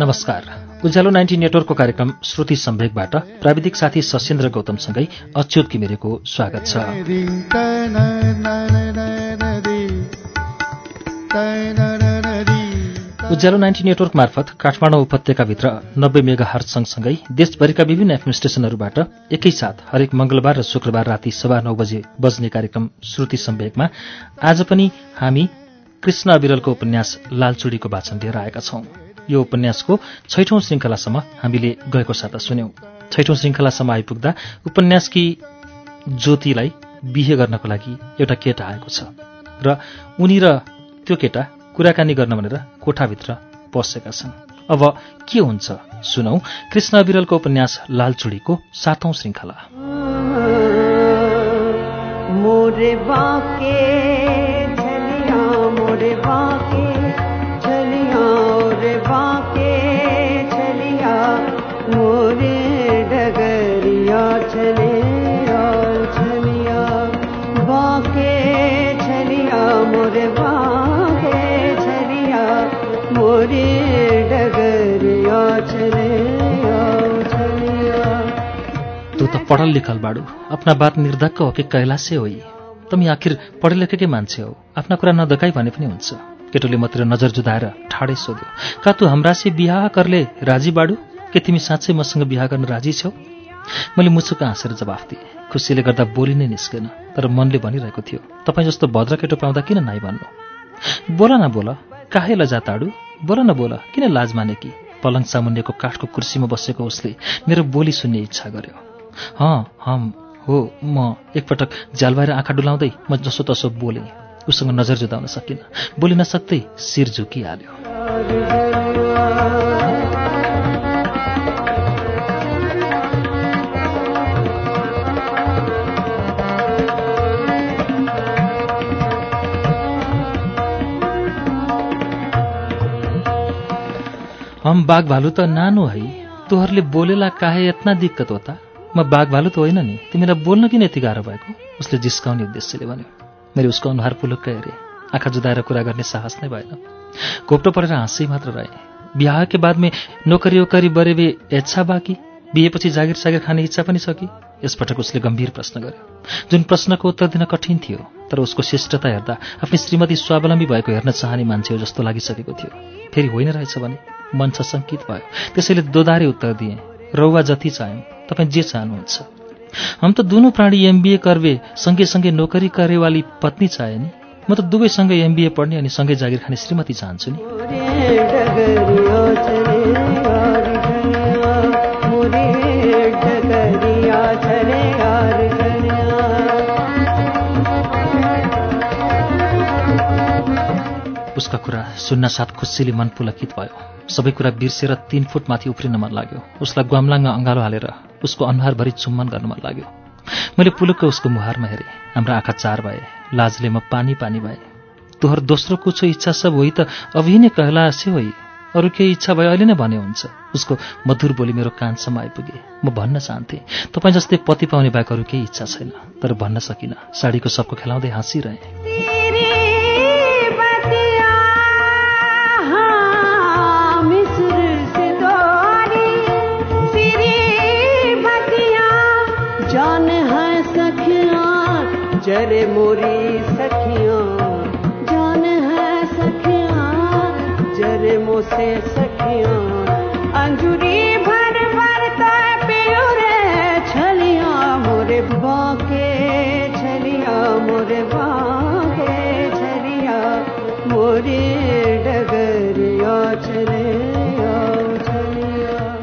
नमस्कार। उज्यालो नाइन्टी नेटवर्कको कार्यक्रम श्रुति सम्वेकबाट प्राविधिक साथी सशेन्द्र गौतमसँगै अच्युत किमिरेको स्वागत छ। तन उज्यालो नाइन्टी नेटवर्क मार्फत काठमाडौँ उपत्यकाभित्र नब्बे मेगा हार्ट सँगसँगै देशभरिका विभिन्न एफएम स्टेशनहरूबाट एकैसाथ हरेक मंगलबार र शुक्रबार राति सवा नौ बजे बज्ने कार्यक्रम श्रुति सम्वेकमा आज पनि हामी कृष्ण अविरलको उपन्यास लालचुडीको वाचन लिएर आएका छौं। यो उपन्यासको छैठौं श्रृङ्खलासम्म हामीले गएको साता सुन्यौं। छैठौं श्रृङ्खलासम्म आइपुग्दा उपन्यासकी ज्योतिलाई बिहे गर्नको लागि एउटा केटा आएको छ र उनी र त्यो केटा कुराकानी गर्न भनेर कोठाभित्र पसेका छन्। अब के हुन्छ? सुनौ कृष्ण विरलको उपन्यास लालचुडीको सातौं श्रृङ्खला। मोरे मोरे डगरिया तँ त पढल लिखल बाडु। आफ्ना बात निर्धक्क हो कि कैलाशे होइ? तमी आखिर पढे लेखेकै मान्छे हौ। आफ्ना कुरा नदकाई भने पनि हुन्छ। केटोले मतिर नजर जुदाएर ठाडै सोध्यो का तँ हाम्रासे बिहा करले राजी बाडु? के तिमी साँच्चै मसँग बिहा गर्न राजी छौ? मैले मुचुक हाँसेर जवाफ दिएँ। खुसीले गर्दा बोली नै निस्केन तर मनले भनिरहेको थियो तपाईँ जस्तो भद्र केटो पाउँदा किन नाइ भन्नु? बोल न बोल। काहे लजाताडु बोल न बोल किन लाज माने कि पलङ सामुन्यको काठको कुर्सीमा बसेको उसले मेरो बोली सुन्ने इच्छा गर्यो। हँ हम हो म एकपटक झ्यालबाएर आँखा डुलाउँदै म जसो तसो बोलेँ उसँग नजर जुदाउन सकिनँ। बोलिन सक्दै शिर झुकिहाल्यो। हम बाघ भालु त नानो है। तोहरले बोलेला काहे यत्ना दिक्कत हो त? म बाघ भालु त होइन नि। तिमीलाई बोल्न किन यति गाह्रो भएको? उसले जिस्काउने उद्देश्यले भन्यो। मैले उसको अनुहार पुलुक्कै हेरेँ आँखा जुदाएर कुरा गर्ने साहस नै भएन। घोप्टो परेर हाँसै मात्र रहे। बिहा के बादमे नोकरी ओकरी बरेबे इच्छा बाँकी। बिहेपछि जागिर सागिर खाने इच्छा पनि छ कि? यसपटक उसले गम्भीर प्रश्न गर्यो। जुन प्रश्नको उत्तर दिन कठिन थियो तर उसको शिष्टता हेर्दा आफ्नी श्रीमती स्वावलम्बी भएको हेर्न चाहने मान्छे हो जस्तो लागिसकेको थियो। फेरि होइन रहेछ भने? मन सशङ्कित भयो। त्यसैले दोधारे उत्तर दिएँ रौवा जति चाह्यौँ तपाईँ जे चाहनुहुन्छ। हम त दुनू प्राणी एमबिए करबे सँगै सँगै नोकरी करेवाली पत्नी चाहे नि। म त दुवै सँगै एमबिए पढ्ने अनि सँगै जागिर खाने श्रीमती चाहन्छु नि। उसका कुरा सुन्न साथ खुसीले मन पुलकित भयो। सबै कुरा बिर्सेर तीन फुट माथि उफ्रिन मन लाग्यो। उसलाई ग्वामलाङमा अँगालो हालेर उसको अनुहारभरि चुम्बन गर्न मन लाग्यो। मैले पुलुक्क उसको मुहारमा हेरेँ। हाम्रा आँखा चार भए लाजले म पानी पानी भए। तोहर दोस्रो कुछो इच्छा सब होइ त अभी नै कहला से होइ। अरू केही इच्छा भए अहिले नै भने हुन्छ। उसको मधुर बोली मेरो कानसम्म आइपुगे। म भन्न चाहन्थेँ तपाईँ जस्तै पति पाउने बाहेक अरू केही इच्छा छैन तर भन्न सकिनँ। साडीको सबको खेलाउँदै हाँसिरहेँ। जरे मोरी सखिया। जान है सखिया जरे मोसे सखिया। अंजुरी भर भर पियो रे छलिया मोरे बाके छलिया मोरे बाके छलिया मोरे डगरिया छलिया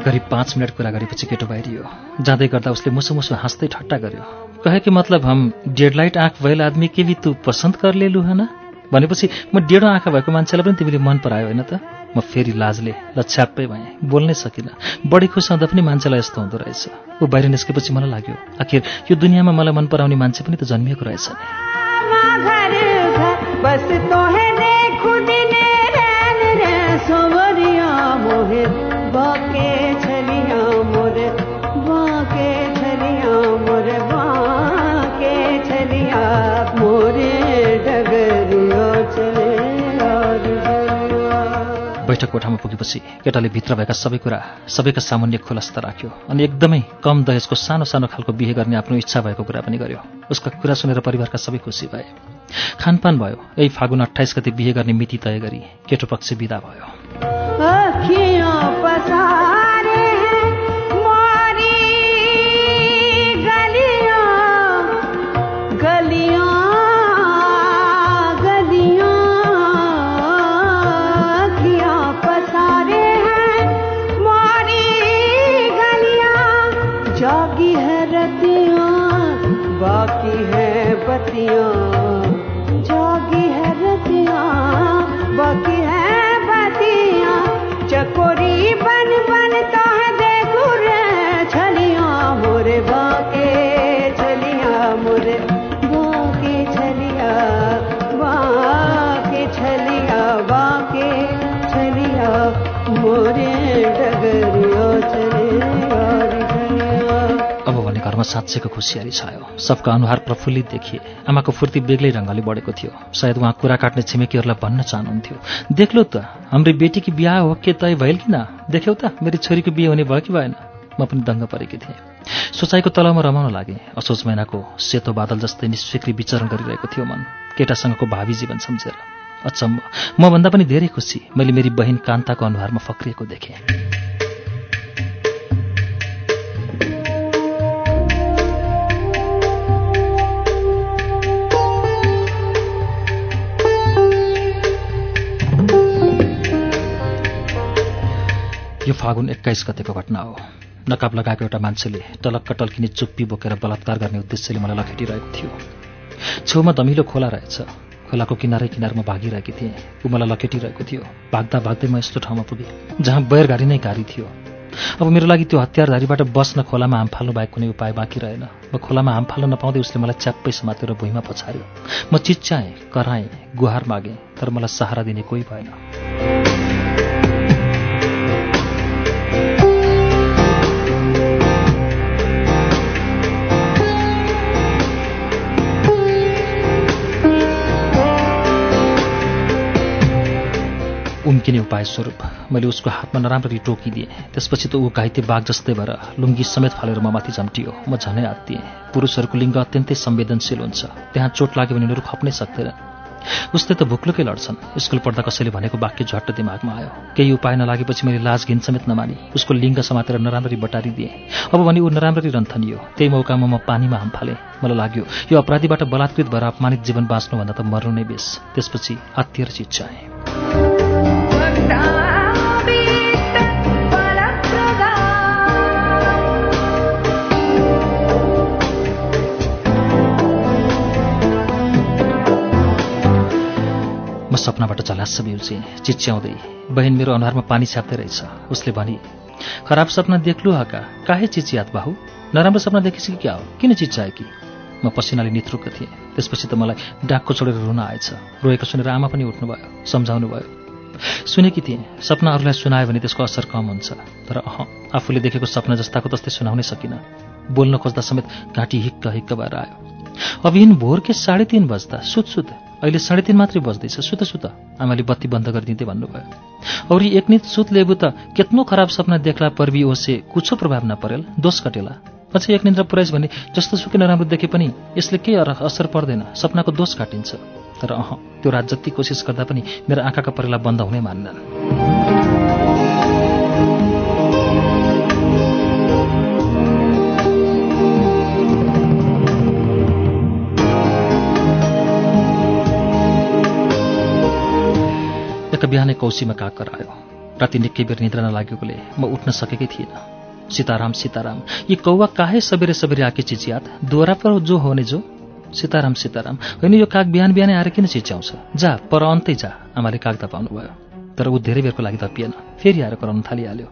करिब पाँच मिनट कुरा गरेपछि केटो बाहिरियो। जाँदै गर्दा उसले मुसु मुसु हाँस्दै ठट्टा गर्यो। कहे कि मतलब हम डेड लाइट आँख भएल आदमी के भी तू पसन्द है भनेपछि म डेढो आँखा भएको मान्छेलाई पनि तिमीले मन परायो होइन त? म फेरि लाजले लछ्याप्पै भएँ बोल्नै सकिनँ। बढी खुस हुँदा पनि मान्छेलाई यस्तो हुँदो रहेछ। ऊ बाहिर निस्केपछि मलाई लाग्यो आखिर यो दुनियाँमा मलाई मन पराउने मान्छे पनि त जन्मिएको रहेछ नि। बैठक कोठामा पुगेपछि केटाले भित्र भएका सबै कुरा सबैका सामान्य खुलास्ता राख्यो अनि एकदमै कम दहेजको सानो सानो खालको बिहे गर्ने आफ्नो इच्छा भएको कुरा पनि गर्यो। उसका कुरा सुनेर परिवारका सबै खुसी भए। खानपान भयो। यही फागुन अठाइस गति बिहे गर्ने मिति तय गरी केटो पक्ष विदा भयो। साँच्चैको खुसियाली छायो सबका अनुहार प्रफुल्लित देखिए। आमाको फुर्ती बेग्लै रङ्गले बढेको थियो। सायद उहाँ कुरा काट्ने छिमेकीहरूलाई भन्न चाहनुहुन्थ्यो। देख्लो त हाम्रो बेटीकी बिहा हो के तय भइल कि न? देख्यौ त मेरो छोरीको बिहे हुने भयो कि भएन? म पनि दङ्ग परेकी थिएँ। सोचाइको तलमा रमाउन लागे। असोज महिनाको सेतो बादल जस्तै निस्फिक्री विचरण गरिरहेको थियो मन। केटासँगको भावी जीवन सम्झेर। अचम्म। मभन्दा पनि धेरै खुसी। मैले मेरी बहिन कान्ताको अनुहारमा फक्रिएको देखेँ। यो फागुन एक्काइस गतेको घटना हो। नकाब लगाएको एउटा मान्छेले टलक्क टल्किने चुप्पी बोकेर बलात्कार गर्ने उद्देश्यले मलाई लखेटिरहेको थियो। छेउमा दमिलो खोला रहेछ। खोलाको किनारै किनारमा भागिरहेकी थिएँ। ऊ मलाई लखेटिरहेको थियो। भाग्दा भाग्दै म यस्तो ठाउँमा पुगेँ जहाँ बैरगाडी नै गाडी थियो। अब मेरो लागि त्यो हतियारधारीबाट बस्न खोलामा हाम फाल्नु बाहेक कुनै उपाय बाँकी रहेन। म खोलामा हाम फाल्न नपाउँदै उसले मलाई च्याप्पै समातेर भुइँमा पछार्यो म चिच्चाएँ कराएँ गुहार मागेँ तर मलाई सहारा दिने कोही भएन। उम्किने उपाय स्वरूप। मैले उसको हातमा नराम्ररी टोकिदिएँ। त्यसपछि त ऊ घाइते बाघ जस्तै भएर लुङ्गी समेत फालेर म माथि झम्टियो। म झनै आत्तिएँ। पुरुषहरूको लिङ्ग अत्यन्तै संवेदनशील हुन्छ। त्यहाँ चोट लाग्यो भने उनीहरू खप्नै सक्दैन। उसले त भुक्लुकै लड्छन्। स्कुल पढ्दा कसैले भनेको वाक्य झट्ट दिमागमा आयो। केही उपाय नलागेपछि मैले लाज घिन समेत नमानी। उसको लिङ्ग समातेर नराम्ररी बटारिदिएँ। अब भने ऊ नराम्ररी रन्थनियो। त्यही मौकामा म पानीमा हाम फालेँ मलाई लाग्यो यो अपराधीबाट बलात्कृत भएर अपमानित जीवन बाँच्नुभन्दा त मर्नु नै बेस। त्यसपछि आत्तिएर चिच्चाएँ म सपनाबाट झलास्स बिउजेँ चिच्याउँदै बहिन मेरो अनुहारमा पानी छ्याप्दै रहेछ। उसले भनी खराब सपना देख्लु हका। काहे चिचियात बाहु? नराम्रो सपना देखेछ कि क्या हो? किन चिच्चाए कि? म पसिनाले निथ्रुक्क थिएँ। त्यसपछि त मलाई डाकको छोडेर रुन आएछ। रोएको सुनेर आमा पनि उठ्नुभयो सम्झाउनु भयो। सुनेकी थिएँ सपना अरूलाई सुनायो भने त्यसको असर कम हुन्छ। तर अह आफूले देखेको सपना जस्ताको तस्तै सुनाउनै सकिनँ। बोल्न खोज्दा समेत घाँटी हिक्क हिक्क भएर आयो। अभिन भोरकै साढे तिन बज्दा? सुत सुत। अहिले साढे तिन मात्रै बज्दैछ। सुत सुत। आमाले बत्ती बन्द गरिदिँदै भन्नुभयो। औरी एकनित सुत लेबु त केतनो खराब सपना देख्ला पर्वी ओसे कुछो प्रभाव नपरेल दोष कटेला। अझै एक निन्द्रा पुऱ्याइस भने जस्तो सुकै नराम्रो देखे पनि यसले केही असर पर्दैन सपनाको दोष काटिन्छ। तर अह त्यो रात जति कोसिस गर्दा पनि मेरो आँखाका परेला बन्द हुनै मान्नन्। बिहानै कौशीमा काकर आयो राति निकै बेर निद्रा नलागेकोले म उठ्न सकेकै थिइनँ। सीताराम सीताराम यी कौवा काहे सबेरे सबेरे आके चिच्यात? दोहोरा पर जो होने जो? सीताराम सीताराम होइन यो काग बिहान बिहानै आएर किन चिच्याउँछ? जा पर अन्तै जा आमाले काग पाउनुभयो तर ऊ धेरै बेरको लागि तपिएन फेरि आएर कराउन थालिहाल्यो।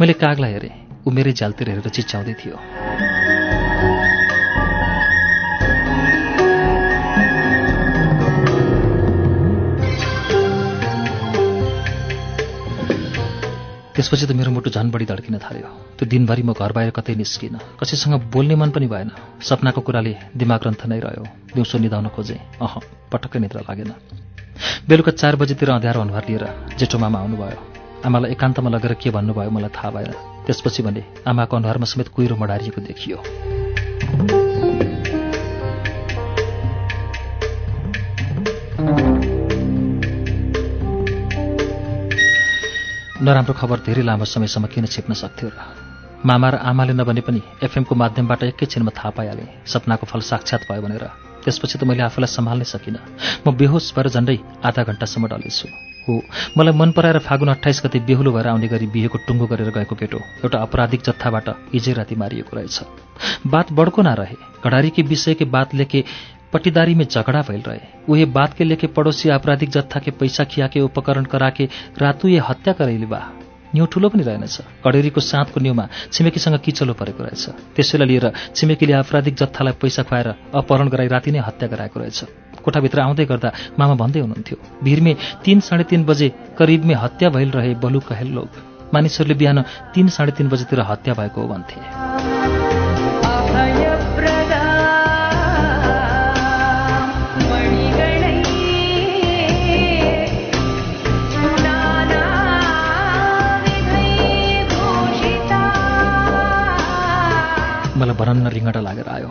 मैले कागलाई हेरेँ ऊ मेरै झ्यालतिर हेरेर चिच्याउँदै थियो। त्यसपछि त मेरो मुटु झन् बढी धड्किन थाल्यो। त्यो दिनभरि म घर बाहिर कतै निस्किनँ। कसैसँग बोल्ने मन पनि भएन। सपनाको कुराले दिमाग नै रह्यो। दिउँसो निधाउन खोजेँ। अह पटक्कै निद्रा लागेन। बेलुका चार बजीतिर अँध्यारो अनुहार लिएर जेठो मामा आउनुभयो। आमालाई एकान्तमा लगेर के भन्नुभयो मलाई थाहा भएन। त्यसपछि भने आमाको अनुहारमा समेत कुहिरो मडारिएको देखियो। नराम्रो खबर धेरै लामो समयसम्म किन छिप्न सक्थ्यो र? मामा र आमाले नभने पनि एफएमको माध्यमबाट एकैछिनमा थाहा पाइहालेँ। सपनाको फल साक्षात् भयो भनेर। त्यसपछि त मैले आफूलाई सम्हाल्नै सकिनँ। म बेहोस भएर झन्डै आधा घन्टासम्म डलेछु। हो मलाई मन पराएर फागुन अठाइस गति बेहुलो भएर आउने गरी बिहेको टुङ्गो गरेर गएको केटो एउटा अपराधिक जत्थाबाट हिजै राति मारिएको रहेछ। बात बड्को नरहे। घडारीकी विषयकै बात लेके पट्टीदारी में झगड़ा भइल रहे उहे बात के लेके पड़ोसी आपराधिक जत्था के पैसा खियाके उपकरण कराके रातु हत्या करैली बा। न्यु ठुलो पनि रहेनछ कडेरीको साँधको न्युमा छिमेकीसँग किचलो परेको रहेछ। त्यसैलाई लिएर छिमेकीले आपराधिक जत्थालाई पैसा खुवाएर अपहरण गराई राति नै हत्या गराएको रहेछ। कोठाभित्र आउँदै गर्दा मामा भन्दै हुनुहुन्थ्यो भिरमे तीन साढे तीन बजे करिबमे हत्या भइल रहे बलु कहेल लोग मानिसहरूले बिहान तीन साढे तीन बजेतिर हत्या भएको हो भन्थे। मलाई भनन्न रिङ्गटा लागेर आयो।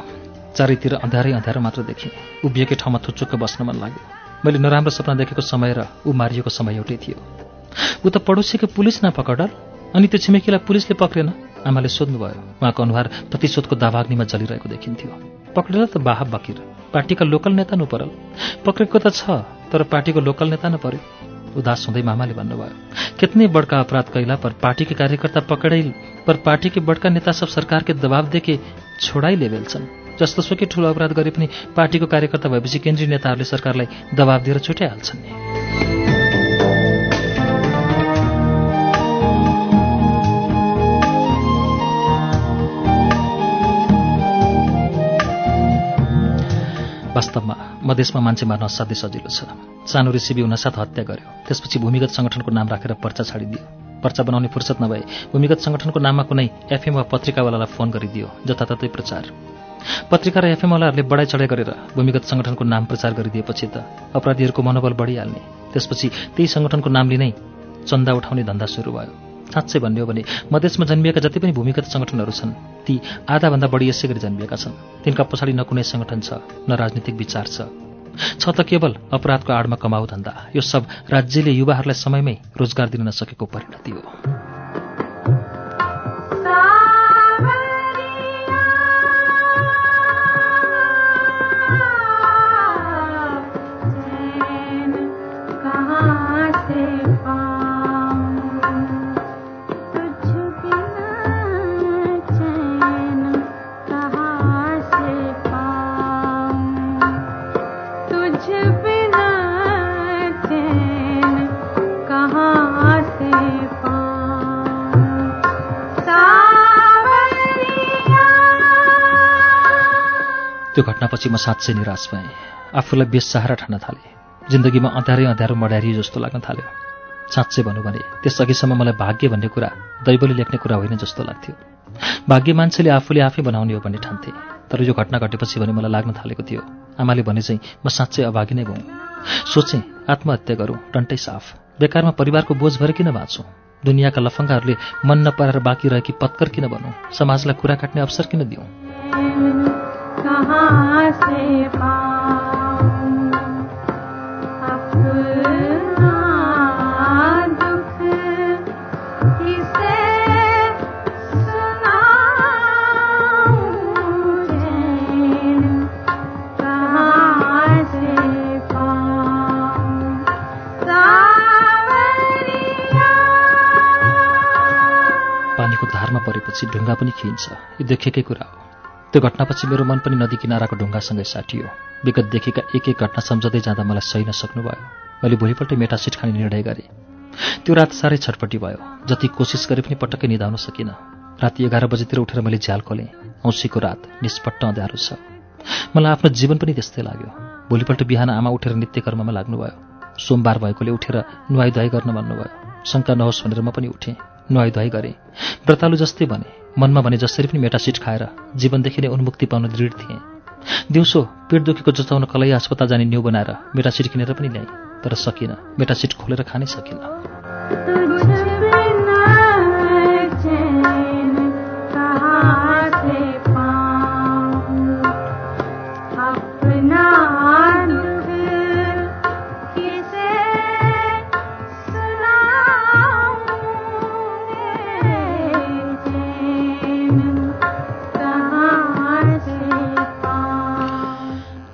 चारैतिर अँध्यारै अँध्यारो मात्र देखेँ उभिएकै ठाउँमा थुचुक्क बस्न मन लाग्यो। मैले नराम्रो सपना देखेको समय र ऊ मारिएको समय एउटै थियो। ऊ त पडोसीको पुलिस नपकडल अनि त्यो छिमेकीलाई पुलिसले पक्रेन। आमाले सोध्नुभयो उहाँको अनुहार प्रतिशोधको दावाग्नीमा जलिरहेको देखिन्थ्यो। पक्रेर त बाहा बकिर पार्टीका लोकल नेता नु परल पक्रेको त छ तर पार्टीको लोकल नेता न पर्यो उदास हुँदै मामाले भन्नुभयो कितने बड़का अपराध कैला पर पार्टी के कार्यकर्ता पकड़ै पर पार्टी के बड़का नेता सब सरकार के दबाव देके छोडाइ लेभेल छन्। जस्तो सुकै ठुलो अपराध गरे पनि पार्टीको कार्यकर्ता भएपछि केन्द्रीय नेताहरूले सरकारलाई दबाव दिएर छुट्याइहाल्छन्। नि वास्तवमा मधेसमा मान्छे मार्न असाध्यै सजिलो छ। सानो रेसिपी हुनसाथ हत्या गर्यो। त्यसपछि भूमिगत सङ्गठनको नाम राखेर पर्चा छाडिदियो। पर्चा बनाउने फुर्सद नभए भूमिगत सङ्गठनको नाममा कुनै एफएम वा पत्रिकावालालाई फोन गरिदियो। जताततै प्रचार। पत्रिका र एफएमवालाहरूले बढाइ चढाइ गरेर भूमिगत सङ्गठनको नाम प्रचार गरिदिएपछि त अपराधीहरूको मनोबल बढिहाल्ने। त्यसपछि त्यही सङ्गठनको नामले नै चन्दा उठाउने धन्दा सुरु भयो। साँच्चै भन्ने हो भने मधेसमा जन्मिएका जति पनि भूमिगत सङ्गठनहरू छन् ती आधाभन्दा बढी यसै गरी जन्मिएका छन्। तिनका पछाडि न कुनै सङ्गठन छ न राजनीतिक विचार छ। छ त केवल अपराधको आडमा कमाउ धन्दा यो सब राज्यले युवाहरूलाई समयमै रोजगार दिन नसकेको परिणति हो। त्यो घटनापछि म साँच्चै निराश भएँ। आफूलाई बेसहारा ठान्न थालेँ। जिन्दगीमा अँध्यारै अँध्यारो मडारियो जस्तो लाग्न थाल्यो। साँच्चै भनौँ भने त्यसअघिसम्म मलाई भाग्य भन्ने कुरा दैवले लेख्ने कुरा होइन जस्तो लाग्थ्यो। भाग्य मान्छेले आफूले आफै बनाउने हो भन्ने ठान्थे। तर यो घटना घटेपछि भने मलाई लाग्न थालेको थियो। आमाले भने चाहिँ म साँच्चै अभागी नै भउँ सोचेँ आत्महत्या गरौँ टन्टै साफ। बेकारमा परिवारको बोझ भएर किन बाँच्छौँ? दुनियाँका लफङ्गाहरूले मन नपराएर बाँकी रहेकी पत्कर किन भनौँ समाजलाई कुरा काट्ने अवसर किन दिउँ? कहाँ से पाऊं? अपना दुख किसे सुनाऊं? चैन कहाँ से पाऊं सावरिया पानीको धारमा परेपछि ढुङ्गा पनि खिइन्छ। यो देखेकै कुरा हो। त्यो घटनापछि मेरो मन पनि नदी किनाराको ढुङ्गासँगै साटियो। विगत देखेका एक एक घटना सम्झँदै जाँदा मलाई सही नसक्नुभयो। मैले भोलिपल्ट मेटासिट खाने निर्णय गरेँ। त्यो रात साह्रै छटपट्टि भयो। जति कोसिस गरे पनि पटक्कै निधाउन सकिनँ। राति एघार बजेतिर उठेर मैले झ्याल खोलेँ। औँसीको रात निष्पट्ट अँध्यारो छ। मलाई आफ्नो जीवन पनि त्यस्तै लाग्यो। भोलिपल्ट बिहान आमा उठेर नित्यकर्ममा लाग्नुभयो। सोमबार भएकोले उठेर नुहाई धुवाई गर्न भन्नुभयो। शङ्का नहोस् भनेर म पनि उठेँ। नुहाई धुवाई गरेँ। व्रतालु जस्तै भने मनमा भने जसरी पनि मेटासिट खाएर जीवनदेखि नै उन्मुक्ति पाउन दृढ थिएँ। दिउँसो पेट दुखेको जताउन कलै अस्पताल जाने न्यु बनाएर मेटासिट किनेर पनि ल्याएँ तर सकिनँ। मेटासिट खोलेर खानै सकिनँ।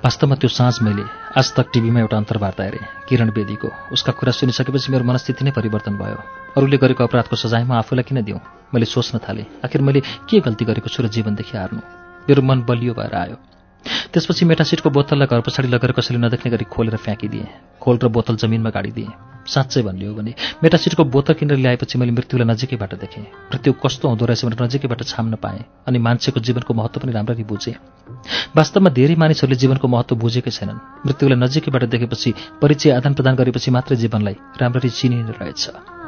वास्तवमा त्यो साँझ मैले आज तक टिभीमा एउटा अन्तर्वार्ता हेरेँ। किरण बेदीको। उसका कुरा सुनिसकेपछि मेरो मनस्थिति नै परिवर्तन भयो। अरूले गरेको अपराधको सजाय म आफूलाई किन दिउँ मैले सोच्न थालेँ आखिर मैले के गल्ती गरेको छु र जीवनदेखि हार्नु? मेरो मन बलियो भएर आयो। त्यसपछि मेटासिटको बोतललाई घर पछाडि लगेर कसैले नदेख्ने गरी खोलेर फ्याँकिदिएँ। खोल र बोतल जमिनमा गाडिदिएँ। साँच्चै भन्ने हो भने मेटासिटको बोतल किनेर ल्याएपछि मैले मृत्युलाई नजिकैबाट देखेँ मृत्यु कस्तो हुँदो रहेछ भनेर नजिकैबाट छाम्न पाएँ अनि मान्छेको जीवनको महत्त्व पनि राम्ररी बुझेँ। वास्तवमा धेरै मानिसहरूले जीवनको महत्त्व बुझेकै छैनन्। मृत्युलाई नजिकैबाट देखेपछि परिचय आदान प्रदान गरेपछि मात्रै जीवनलाई राम्ररी चिनिने रहेछ।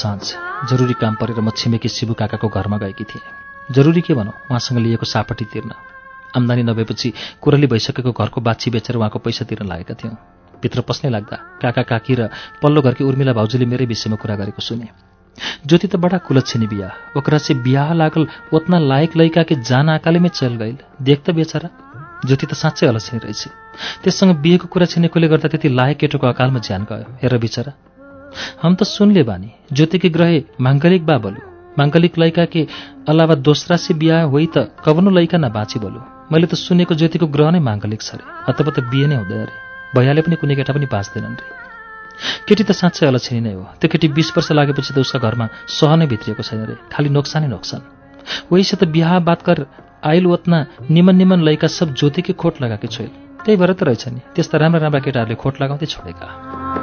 साँझ। जरुरी काम परेर म छिमेकी शिबु काकाको घरमा गएकी थिएँ। जरुरी के भनौँ उहाँसँग लिएको सापट्टि तिर्न। आम्दानी नभएपछि कुरली भइसकेको घरको बाछी बेचेर उहाँको पैसा तिर्न लागेका थियौँ। भित्र पस्नै लाग्दा काका काकी र पल्लो घरकी उर्मिला भाउजूले मेरै विषयमा कुरा गरेको सुने। ज्योति त बडा कुलच्छिनी बिहा। ओकरा से बिहा लागल उतना लायक लैका के जान आकाले में चल गइल। देख त बेचारा। ज्योति त साँच्चै अलछिनी रहेछ। त्यससँग बिहेको कुरा छिनेकोले गर्दा त्यति लायक केटोको अकालमा ज्यान गयो। हेर बिचरा। हम त सुनले बानी ज्योति के ग्रहे माङ्गलिक बा बोलू। माङ्गलिक लैका के अलावा दोस्रा से बिहा होइ त कवनो लैका न बाँची बोलू। मैले त सुनेको ज्योतिको ग्रह नै माङ्गलिक छ अरे हतपत बिहे नै हुँदैन अरे भइहाले पनि कुनै केटा पनि बाँच्दैनन् रे। केटी त साँच्चै अलछिनी नै हो त्यो केटी बिस वर्ष लागेपछि त उसका घरमा सह नै भित्रिएको छैन रे खालि नोक्सानै नोक्सान। वैसे त बिहा बात कर आइल ओतना निमन निमन लैका सब ज्योतिकै खोट लगाएकै छोइल त्यही भएर त रहेछ नि त्यस्ता राम्रा राम्रा केटाहरूले खोट लगाउँदै छोडेका।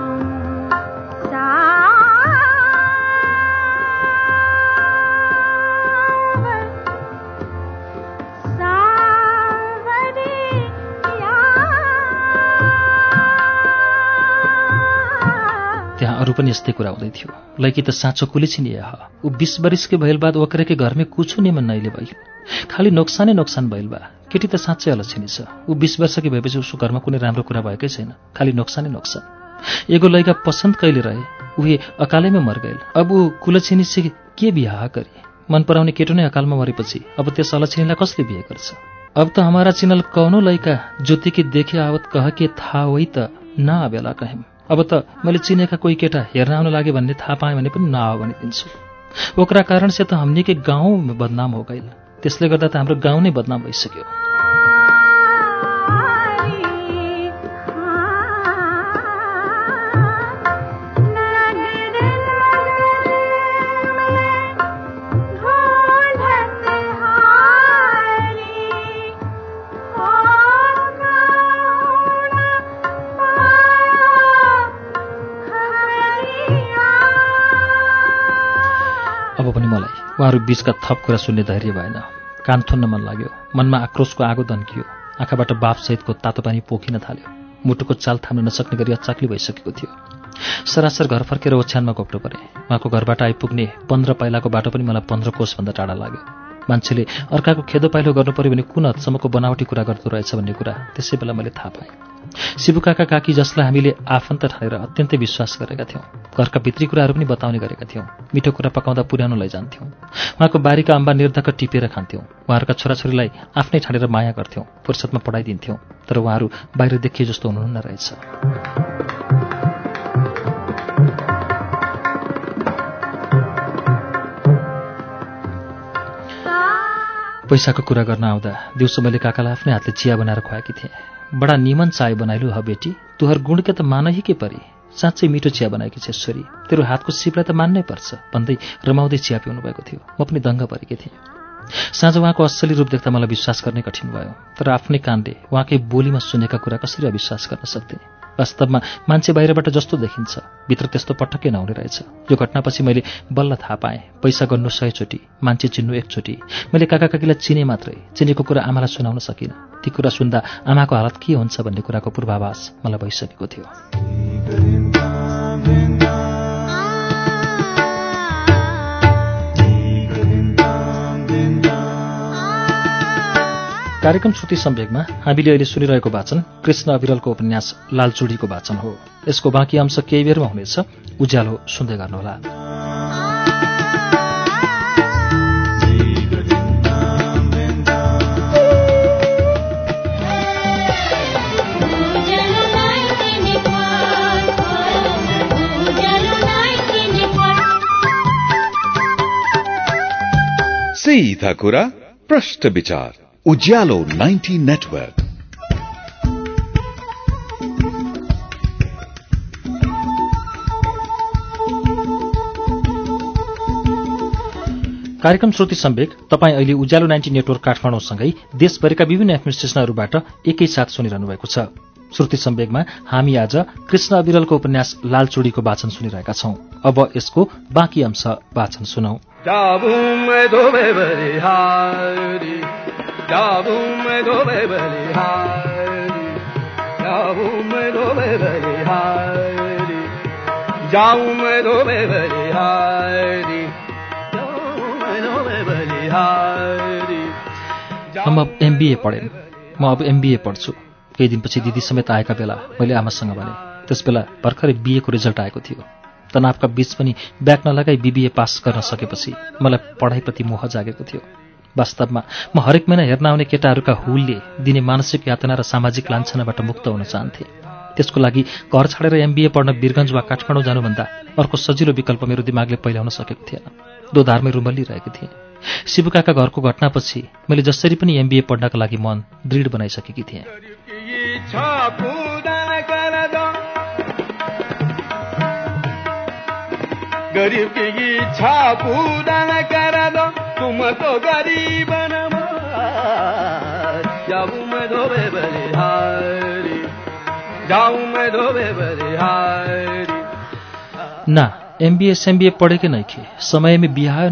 त्यहाँ अरू पनि यस्तै कुरा हुँदै थियो। लैकी त साँचो कुली छिनी ह ऊ बिस बरिसकै भइल बाद ओकरेकै घरमै कुछु निमन नैले भइल खालि नोक्सानै नोक्सान भइल बा। केटी त साँच्चै अलछिनी छ ऊ बिस वर्षकी भएपछि उसको घरमा कुनै राम्रो कुरा भएकै छैन। खालि नोक्सानै नोक्सान। एगो लैका पसन्द कहिले रहे? उही अकालैमै मर गइल अब ऊ कुलछिनी से के बिहा गरे? मन पराउने केटो नै अकालमा मरेपछि अब त्यस अलछिनीलाई कसले बिहे गर्छ? अब त हमारा चिनल कौनो लैका ज्योतिकी देखे आवत कह के था होइ त न आवेला कहेम। अब त मैले चिनेका कोही केटा हेर्न आउन लागे भन्ने थाहा पाएँ भने पनि नआओ भनिदिन्छु ओकरा कारण से त हमनी के गाउँ बदनाम हो गइल त्यसले गर्दा त हाम्रो गाउँ नै बदनाम भइसक्यो। अब पनि मलाई। उहाँहरू बीचका थप कुरा सुन्ने धैर्य भएन। कान थुन्न मन लाग्यो। मनमा आक्रोशको आगो दन्कियो आँखाबाट बापसहितको तातो पानी पोखिन थाल्यो। मुटुको चाल थाम्न नसक्ने गरी अचाक्ली भइसकेको थियो। सरासर घर फर्केर ओछ्यानमा घोप्टो परे। उहाँको घरबाट आइपुग्ने पन्ध्र पाइलाको बाटो पनि मलाई पन्ध्र कोषभन्दा टाढा लाग्यो। मान्छेले अर्काको खेदो पाइलो गर्नु पर्यो भने कुन हदसम्मको बनावटी कुरा गर्दो रहेछ भन्ने कुरा त्यसै बेला मैले थाहा पाएँ। शिवकाका काकी जसलाई हामीले आफन्त ठानेर अत्यन्तै विश्वास गरेका थियौँ। घरका भित्री कुराहरू पनि बताउने गरेका थियौँ। मिठो कुरा पकाउँदा पुर्याउन लैजान्थ्यौँ। उहाँको बारीका अम्बा निर्धक्क टिपेर खान्थ्यौँ। उहाँहरूका छोराछोरीलाई आफ्नै ठानेर माया गर्थ्यौँ। फुर्सदमा पढाइदिन्थ्यौँ। तर उहाँहरू बाहिर देखिए जस्तो हुनुहुन्न रहेछ। पैसाको कुरा गर्न आउँदा दिउँसो मैले काकालाई आफ्नै हातले चिया बनाएर खुवाएकी थिएँ। बडा निमन चाय बनाइलु ह बेटी। तुहर गुणके त मानही के परी। साँच्चै मिठो चिया बनाएकी छ छोरी। तेरो हातको सिपलाई त मान्नै पर्छ। भन्दै रमाउँदै चिया पिउनु भएको थियो। म पनि दङ्ग परेकी थिएँ। साँझ उहाँको असली रूप देख्दा मलाई विश्वास गर्ने कठिन भयो। तर आफ्नै कानले उहाँकै बोलीमा सुनेका कुरा कसरी अविश्वास गर्न सक्थेँ? वास्तवमा मान्छे बाहिरबाट जस्तो देखिन्छ भित्र त्यस्तो पटक्कै नहुने रहेछ। यो घटनापछि मैले बल्ल थाहा पाएँ पैसा गर्नु सयचोटि मान्छे चिन्नु एकचोटि। मैले काका काकीलाई चिने मात्रै चिनेको कुरा आमालाई सुनाउन सकिनँ। ती कुरा सुन्दा आमाको हालत के हुन्छ भन्ने कुराको पूर्वाभास मलाई भइसकेको थियो। कार्यक्रम श्रुति सम्वेकमा हामीले अहिले सुनिरहेको वाचन कृष्ण अविरलको उपन्यास लालचुडीको वाचन हो। यसको बाँकी अंश केही बेरमा हुनेछ। उज्यालो सुन्दै गर्नुहोला। सीधा कुरा प्रश्न विचार। उज्यालो 90 नेटवर्क। कार्यक्रम श्रुति सम्वेक तपाईँ अहिले उज्यालो नाइन्टी नेटवर्क काठमाडौँसँगै देशभरिका विभिन्न एफएम स्टेशनहरूबाट एकैसाथ सुनिरहनु भएको छ। श्रुति सम्वेकमा हामी आज कृष्ण अविरलको उपन्यास लालचुडीको वाचन सुनिरहेका छौं। अब यसको बाँकी अंश वाचन सुनौ। बलिहारी जाबुम धोबे बलिहारी बलिहारी जाऊम धोबे बलिहारी बलिहारी हम अब एमबिए पढेन म अब एमबिए पढ्छु केही दिनपछि दिदी समेत आएका बेला मैले आमासँग भने त्यसबेला भर्खरै बिएको रिजल्ट आएको थियो तनावका बीच पनि ब्याक नलगाई बिबिए पास गर्न सकेपछि मलाई पढाइप्रति मोह जागेको थियो। वास्तवमा म हरेक महिना हेर्न आउने केटाहरूका हुलले दिने मानसिक यातना र सामाजिक लान्छनाबाट मुक्त हुन चाहन्थे। त्यसको लागि घर छाडेर एमबिए पढ्न वीरगञ्ज वा काठमाडौँ जानुभन्दा अर्को सजिलो विकल्प मेरो दिमागले पहिल्याउन सकेको थिएन। दोधारमै रुमल्लिरहेको थिएँ। शिवकाका घरको घटनापछि मैले जसरी पनि एमबिए पढ्नका लागि मन दृढ बनाइसकेकी थिएँ। गरीब की इच्छा पूर्ण कर दो तुम तो गरीब जाऊं मैं धोबे बलिहारी जाऊं मैं धोबे बलिहारी ना एमबीए एमबीए पढ़े के नहीं खे समय में बिहार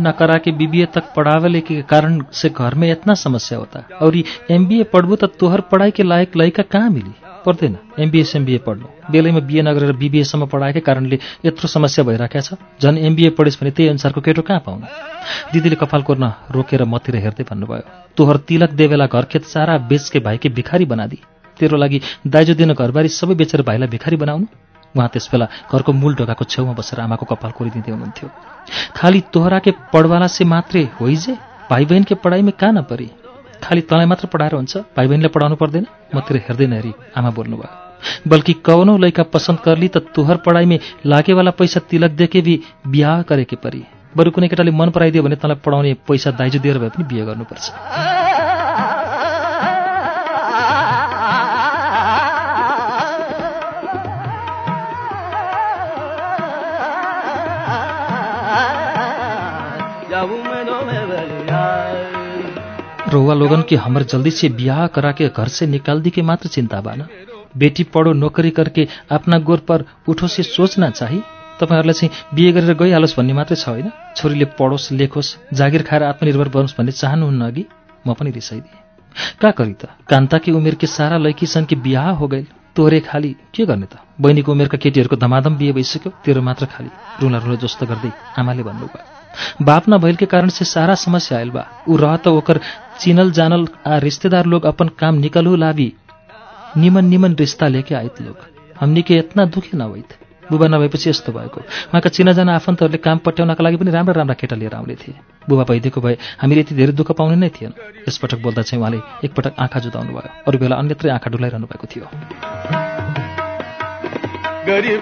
बीबीए तक पढ़ावले के कारण से घर में इतना समस्या होता और एमबीए पढ़बू त तोहर पढ़ाई के लायक लड़का कहाँ मिली? पर्दैन एमबिए एमबिए पढ्नु बेलैमा बिए नगरेर बिबिएसम्म पढाएकै कारणले यत्रो समस्या भइराखेको छ। झन् एमबिए पढिस् भने त्यही अनुसारको केटो कहाँ पाउनु? दिदीले कपाल कोर्न रोकेर मतिर हेर्दै भन्नुभयो तोहर तिलक देवेला घरखेत सारा बेचके भाइके भिखारी बनादी। तेरो लागि दाइजो दिन घरबारी सबै बेचेर भाइलाई भिखारी बनाउनु? उहाँ त्यसबेला घरको मूल ढोकाको छेउमा बसेर आमाको कपाल कोरिदिँदै हुनुहुन्थ्यो। खाली तोहराके पढवाला से मात्रै होइजे भाइ बहिनके पढाइमा कहाँ नपरी खाली तँलाई मात्र पढाएर हुन्छ भाइ बहिनीलाई पढाउनु पर्दैन? मतिर हेर्दै नहेरी आमा बोल्नुभयो। बल्कि कौनौ लैका पसन्द करली त तुहर पढाइमे लागेवाला पैसा तिलक देखे भी बिहा गरेके परी। बरु कुनै केटाले मन पराइदियो भने तँलाई पढाउने पैसा दाइजो दिएर भए पनि बिहे गर्नुपर्छ। रोवा लोगन के हमर जल्दी से ब्याह करा के घर से निकाल दी के मात्र चिंता बाना। बेटी पढो नोकरी करके आफ्ना गोर पर उठो से सोच्न चाहिँ। तपाईँहरूलाई चाहिँ बिहे गरेर गइहालोस् भन्ने मात्रै छ होइन? छोरीले पढोस् लेखोस् जागिर खाएर आत्मनिर्भर बनोस् भन्ने चाहनुहुन्न अघि म पनि रिसाइदिएँ। का करी त? कान्ताकी उमेर के सारा लैकी छन् कि बिहा हो गइल तोरे खाली के गर्ने त? बहिनीको उमेरका केटीहरूको धमाधम बिहे भइसक्यो तेरो मात्र खाली। रुला रुला जस्तो गर्दै आमाले भन्नुभयो। बाप न भइल के कारण से सारा समस्या आयल बा। ऊ रह त ओकर चिनल जानल आ रिश्तेदार लोग अपन काम निकलू लावी निमन निमन रिश्ता लेके आइत लोग। हमनी के इतना दुखी नभइत बुबा नभएपछि यस्तो भएको। उहाँका चिनाजाना आफन्तहरूले काम पट्याउनका लागि पनि राम्रा राम्रा केटा लिएर आउने थिए। बुबा भइदिएको भए हामीले यति धेरै दुःख पाउने नै थिएन। यसपटक बोल्दा चाहिँ उहाँले एकपटक आँखा जुदाउनु भयो। अरू बेला अन्यत्रै आँखा डुलाइरहनु भएको थियो। गरीब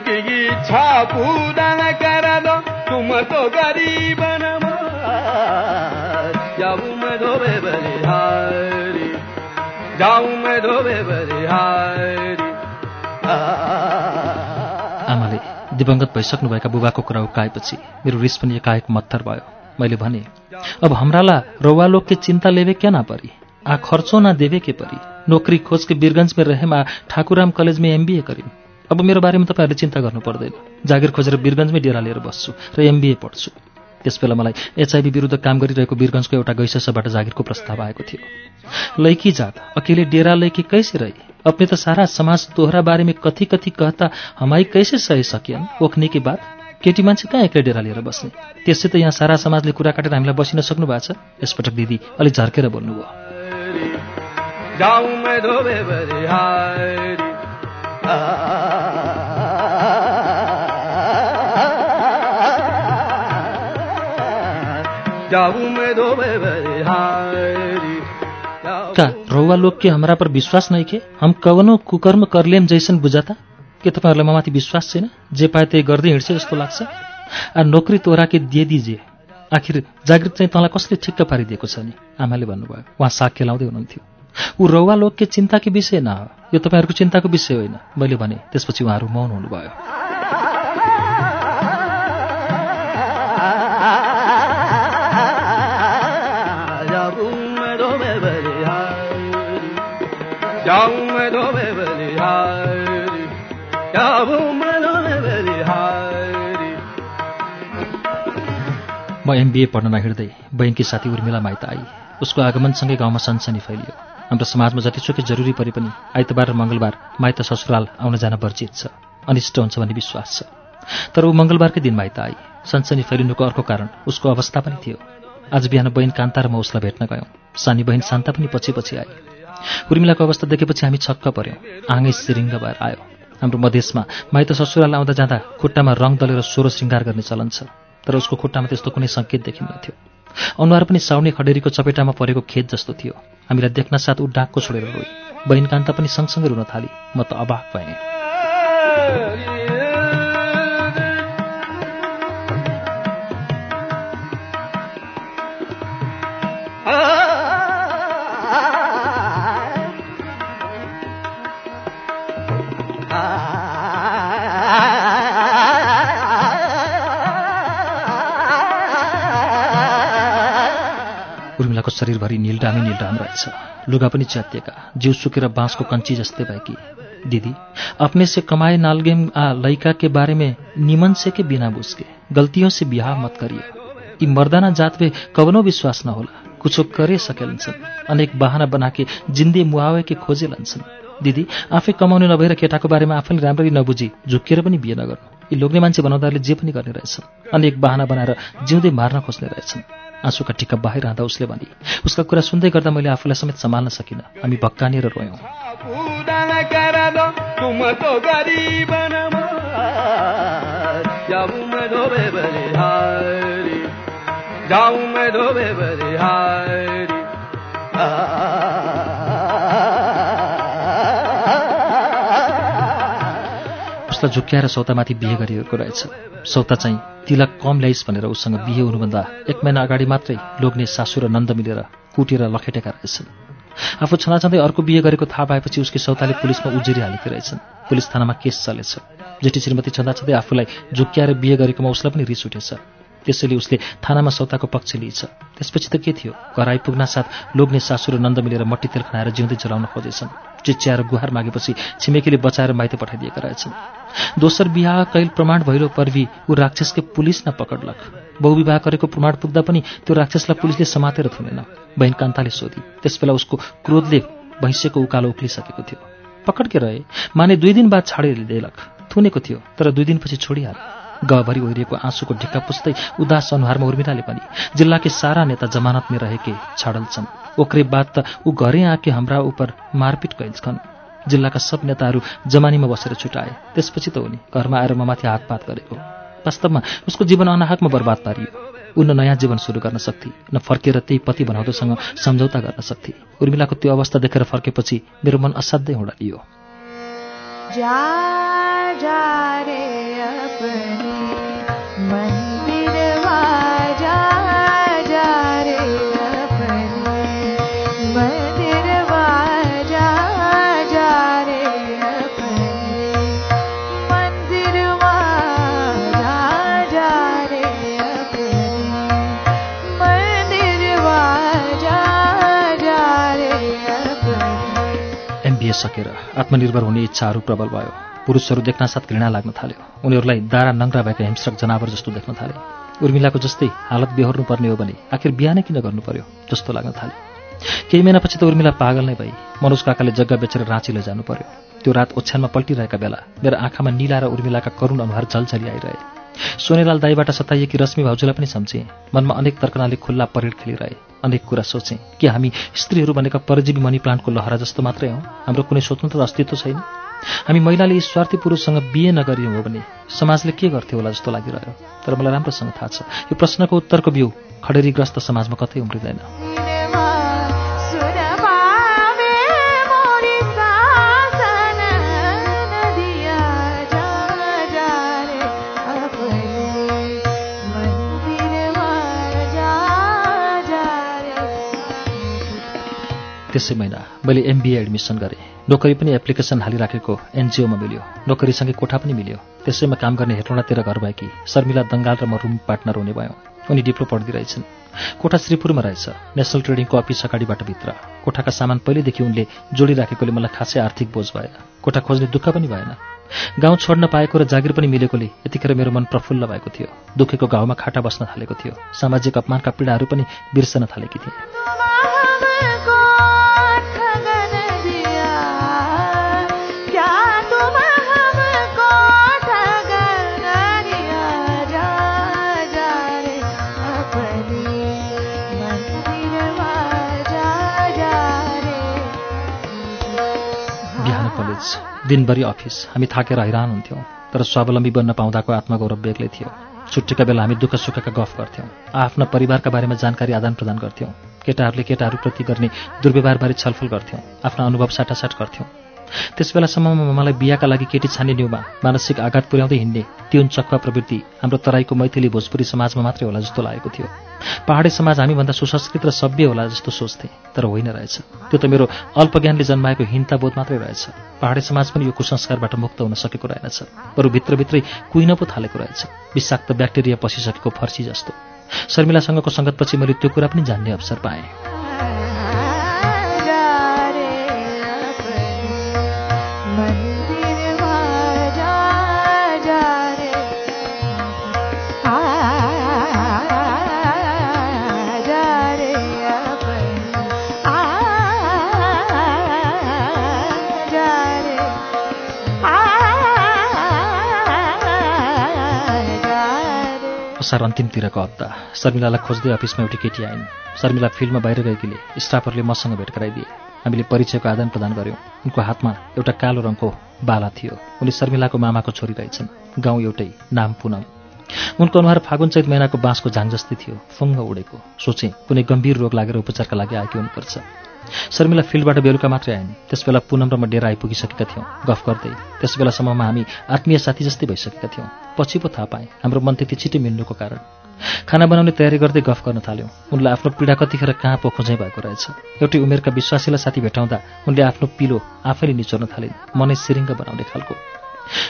धोबे बलिहारी जाऊं मैं धोबे बलिहारी आमाले दिवंगत भइसक्नुभएका बुबाको कुरा उकाएपछि मेरो रिस पनि एकाएक मत्थर भयो। मैले भने अब हमराला रौवालोग के चिंता लेवे क्या ना परी आ खर्चो ना देवे के परी? नौकरी खोज के वीरगंज में रहे मा ठाकुराम कलेज में एमबीए करिन् अब मेरो बारेमा तपाईँहरूले चिन्ता गर्नु पर्दैन। जागिर खोजेर वीरगंजमै डेरा लिएर बस्छु र एमबीए पढ्छु। त्यसबेला मलाई एचआइभी विरुद्ध काम गरिरहेको वीरगंजको एउटा गैसबाट जागिरको प्रस्ताव आएको थियो। लैकी जात अकेले डेरा लैकी कैसे रही? अपने तो सारा समाज तोहरा बारे में कथी कथी कहता हमाई कैसे सही सकियन्? ओख्ने के बाद? केटी मान्छे कहाँ एक्लै डेरा लिएर बस्ने? त्यसै त यहाँ सारा समाजले कुरा काटेर हामीलाई बसिन सक्नु भएको छ? यसपटक दिदी अलिक झर्केर बोल्नुभयो। का रौवा लोग के हमरा पर विश्वास नहीं के? हम कवनो कुकर्म करलेम जैसन बुझाता? के तपाईँहरूलाई ममाथि विश्वास छैन? जे पाए त्यही गर्दै हिँड्छ जस्तो लाग्छ। आ नोकरी तोरा के दिए दिजे। आखिर जागृत चाहिँ तँलाई कसले ठिक्क पारिदिएको छ नि? आमाले भन्नुभयो। उहाँ साग खेलाउँदै हुनुहुन्थ्यो। ऊ रौवा लोकके चिन्ताको विषय न यो तपाईँहरूको चिन्ताको विषय होइन। मैले भने त्यसपछि उहाँहरू मौन हुनुभयो। बलिहारी जाऊं मैं एमबिए पढ्न हिँड्दै बहिनकी साथी उर्मिला माइत आई। उसको आगमनसँगै गाउँमा सनसनी फैलियो। हाम्रो समाजमा जतिसुकै जरुरी परे पनि आइतबार र मङ्गलबार माइत ससुराल आउन जान वर्जित छ अनिष्ट हुन्छ भन्ने विश्वास छ। तर ऊ मङ्गलबारकै दिन माइत आई। सनसनी फैलिनुको अर्को कारण उसको अवस्था पनि थियो। आज बिहान बहिन कान्ता र म उसलाई भेट्न गयौँ। सानी बहिन शान्ता पनि पछि पछि आई। उर्मिलाको अवस्था देखेपछि हामी छक्क पर्यौँ। आँगै सिरिङ्ग भएर आयो। हाम्रो मधेसमा माइत ससुराल आउँदा जाँदा खुट्टामा रङ दलेर सोह्रो श्रृङ्गार गर्ने चलन छ तर उसको खुट्टामा त्यस्तो कुनै सङ्केत देखिन्थ्यो अनुहार पनि साउने खडेरीको चपेटामा परेको खेत जस्तो थियो। हामीलाई देख्न साथ ऊ डाकको छोडेर रोई। बहिन कान्ता पनि सँगसँगै रुन थाली। म त अबाक भएँ। शरीरभरि निल्डामी निल्डाम रहेछ। लुगा पनि च्यातिएका। जिउ सुकेर बाँसको कञ्ची जस्तै भएकी। दीदी अपने से कमाए नालगेम आ लैका के बारे में निमन से के बिना बुझके। गलतियों से बिहा मत करिए यी मर्दाना जात में कवनो विश्वास न होला कुछो करे सकेलन्छन्। अनेक बहाना बनाके जिन्दे मुआवे के खोजे लन्छन् दिदी आफै कमाउने नभएर केटाको बारेमा आफैले राम्ररी नबुझी झुक्किएर पनि बिहे नगर्नु। यी लोग्ने मान्छे बनाउँदाले जे पनि गर्ने रहेछन् अनेक बहाना बनाएर जिउँदै मार्न खोज्ने रहेछन्। आँसुका टिक्का बाहिरहँदा उसले भने उसका कुरा सुन्दै गर्दा मैले आफूलाई समेत सम्हाल्न सकिनँ। हामी भक्कानिएर रोयौँ। बलिहारी उसलाई झुक्क्याएर सौतामाथि बिहे गरिएको रहेछ। सौता चाहिँ तिलक कम ल्याइस् भनेर उसँग बिहे हुनुभन्दा एक महिना अगाडि मात्रै लोग्ने सासु र नन्द मिलेर कुटेर लखेटेका रहेछन्। आफू छँदाछँदै अर्को बिहे गरेको थाहा पाएपछि उसकी सौताले पुलिसमा उजुरी हालेकी रहेछन्। पुलिस थानामा केस चलेछ। जेठी श्रीमती छँदाछँदै आफूलाई झुक्क्याएर बिहे गरेकोमा उसलाई पनि रिस उठेछ। त्यसैले उसले थानामा सौताको पक्ष लिएछ। त्यसपछि त के थियो? घर आइपुग्न साथ लोग्ने सासु र नन्द मिलेर मट्टी तेल खाएर जिउँदै जलाउन खोजेछन्। चिच्याएर गुहार मागेपछि छिमेकीले बचाएर माइत पठाइदिएका रहेछन्। दोस्रो बिहा कैल प्रमाण भइलो पर्वी ऊ राक्षसके पुलिस न पकडलक बहुविवाह गरेको प्रमाण पुग्दा पनि त्यो राक्षसलाई पुलिसले समातेर थुनेन। बहिन कान्ताले सोधी त्यसबेला उसको क्रोधले भैँसेको उकालो उक्लिसकेको थियो। पकड्के रहे? माने दुई दिन बाद छाडेर ल्याइदेलक थुनेको थियो तर दुई दिनपछि छोडिहाल। गहभरि ओहिरिएको आँसुको ढिक्का पुस्दै उदास अनुहारमा उर्मिलाले पनि जिल्लाके सारा नेता जमानत में रहेके छाडल छन् ओकरे बाद त ऊ घरै आके हाम्रा उपर मारपिट कैलछन् जिल्लाका सब नेताहरू जमानीमा बसेर छुटाए। त्यसपछि त उनी घरमा आएर ममाथि हातपात गरेको। वास्तवमा उसको जीवन अनाहकमा बर्बाद पारियो। ऊ न नयाँ जीवन सुरु गर्न सक्थे न फर्केर त्यही पति बनाउँदोसँग सम्झौता गर्न सक्थे। उर्मिलाको त्यो अवस्था देखेर फर्केपछि मेरो मन असाध्यै उडालियो जा सकेर आत्मनिर्भर हुने इच्छाहरू प्रबल भयो। पुरुषहरू देख्न साथ घृणा लाग्न थाल्यो। उनीहरूलाई दारा नङ्ग्रा भएका हिंस्रक जनावर जस्तो देख्न थाले। उर्मिलाको जस्तै हालत बेहोर्नु पर्ने हो भने आखिर बिहानै किन गर्नु पर्यो जस्तो लाग्न थाल्यो। केही महिनापछि त उर्मिला पागल नै भई मनोज काकाले जग्गा बेचेर राँची लैजानु पर्यो त्यो रात ओछ्यानमा पल्टिरहेका बेला मेरो आँखामा निला र उर्मिलाका करुण अनुहार झलझली आइरहे। सोनेलाल दाईबाट सताइएकी रश्मि भाउजूलाई पनि सम्झेँ मनमा अनेक तर्कनाले खुल्ला परेड खेलिरहे। अनेक कुरा सोचेँ कि हामी स्त्रीहरू भनेका परजीवी मनी प्लान्टको लहरा जस्तो मात्रै हौँ। हाम्रो कुनै स्वतन्त्र अस्तित्व छैन। हामी महिलाले स्वार्थी पुरुषसँग बिहे नगरियौँ हो भने समाजले के गर्थ्यो होला जस्तो लागिरह्यो। तर मलाई राम्रोसँग थाहा छ। यो प्रश्नको उत्तरको बिउ खडेरीग्रस्त समाजमा कतै उम्रिँदैन। त्यसै महिना मैले एमबिए एडमिसन गरेँ। नोकरी पनि एप्लिकेसन हालिराखेको एनजिओमा मिल्यो। नोकरीसँगै कोठा पनि मिल्यो। त्यसैमा काम गर्ने हेटौँडातिर घर भएकी शर्मिला दङ्गाल र म रुम पार्टनर हुने भयौँ। उनी डिप्लो पढ्दै रहेछन् कोठा श्रीपुरमा रहेछ नेसनल ट्रेडिङको अफिस अगाडिबाट भित्र। कोठाका सामान पहिल्यैदेखि उनले जोडिराखेकोले मलाई खासै आर्थिक बोझ भएन। कोठा खोज्ने दुःख पनि भएन। गाउँ छोड्न पाएको र जागिर पनि मिलेकोले यतिखेर मेरो मन प्रफुल्ल भएको थियो। दुखेको घाउमा खाटा बस्न थालेको थियो। सामाजिक अपमानका पीडाहरू पनि बिर्सन थालेकी थिएँ। दिनभरि अफिस। हामी थाकेर हैरान हुन्थ्यौँ तर स्वावलम्बी बन्न पाउँदाको आत्मगौरव बेग्लै थियो। छुट्टीका बेला हामी दुःख सुखका गफ गर्थ्यौँ आफ्ना परिवारका बारेमा जानकारी आदान प्रदान गर्थ्यौँ केटाहरूले केटाहरूप्रति गर्ने दुर्व्यवहारबारे छलफल गर्थ्यौँ आफ्ना अनुभव साटासाट गर्थ्यौँ। त्यस बेलासम्ममा मलाई बिहाका लागि केटी छान्ने न्युमा मानसिक आघात पुर्याउँदै हिँड्ने त्युन चक्वा प्रवृत्ति हाम्रो तराईको मैथिली भोजपुरी समाजमा मात्रै होला जस्तो लागेको थियो। पहाडे समाज हामीभन्दा सुसंस्कृत र सभ्य होला जस्तो सोच्थेँ तर होइन रहेछ। त्यो त मेरो अल्पज्ञानले जन्माएको हिंताबोध मात्रै रहेछ। पहाडे समाज पनि यो कुसंस्कारबाट मुक्त हुन सकेको रहेनछ। बरु भित्रभित्रै कुहिन पो थालेको रहेछ। विषाक्त ब्याक्टेरिया पसिसकेको फर्सी जस्तो। शर्मिलासँगको सङ्गतपछि मैले त्यो कुरा पनि जान्ने अवसर पाएँ। असार अन्तिमतिरको हप्ता। शर्मिलालाई खोज्दै अफिसमा एउटी केटी आइन्। शर्मिला फिल्डमा बाहिर गएकीले स्टाफहरूले मसँग भेट गराइदिए। हामीले परिचयको आदान प्रदान गऱ्यौँ उनको हातमा एउटा कालो रङको बाला थियो। उनी शर्मिलाको मामाको छोरी रहेछन्। गाउँ एउटै नाम पुनम। उनको अनुहार फागुन चैत महिनाको बाँसको झाङ जस्तै थियो। फुङ्ग उडेको। सोचेँ कुनै गम्भीर रोग लागेर उपचारका लागि आएकी हुनुपर्छ। शर्मिला फिल्डबाट बेलुका मात्रै आइन्। त्यसबेला पुनम र म डेरा आइपुगिसकेका थियौँ। गफ गर्दै त्यस बेलासम्ममा हामी आत्मीय साथी जस्तै भइसकेका थियौँ। पछि पो थाहा पाएँ। हाम्रो मन त्यति छिटै मिल्नुको कारण। खाना बनाउने तयारी गर्दै गफ गर्न थाल्यौँ। उनलाई आफ्नो पीडा कतिखेर कहाँ पो खोजै भएको रहेछ। एउटै उमेरका विश्वासीलाई साथी भेटाउँदा उनले आफ्नो पिलो आफैले निचोर्न थालिन्। मनै सिरिङ्ग बनाउने खालको।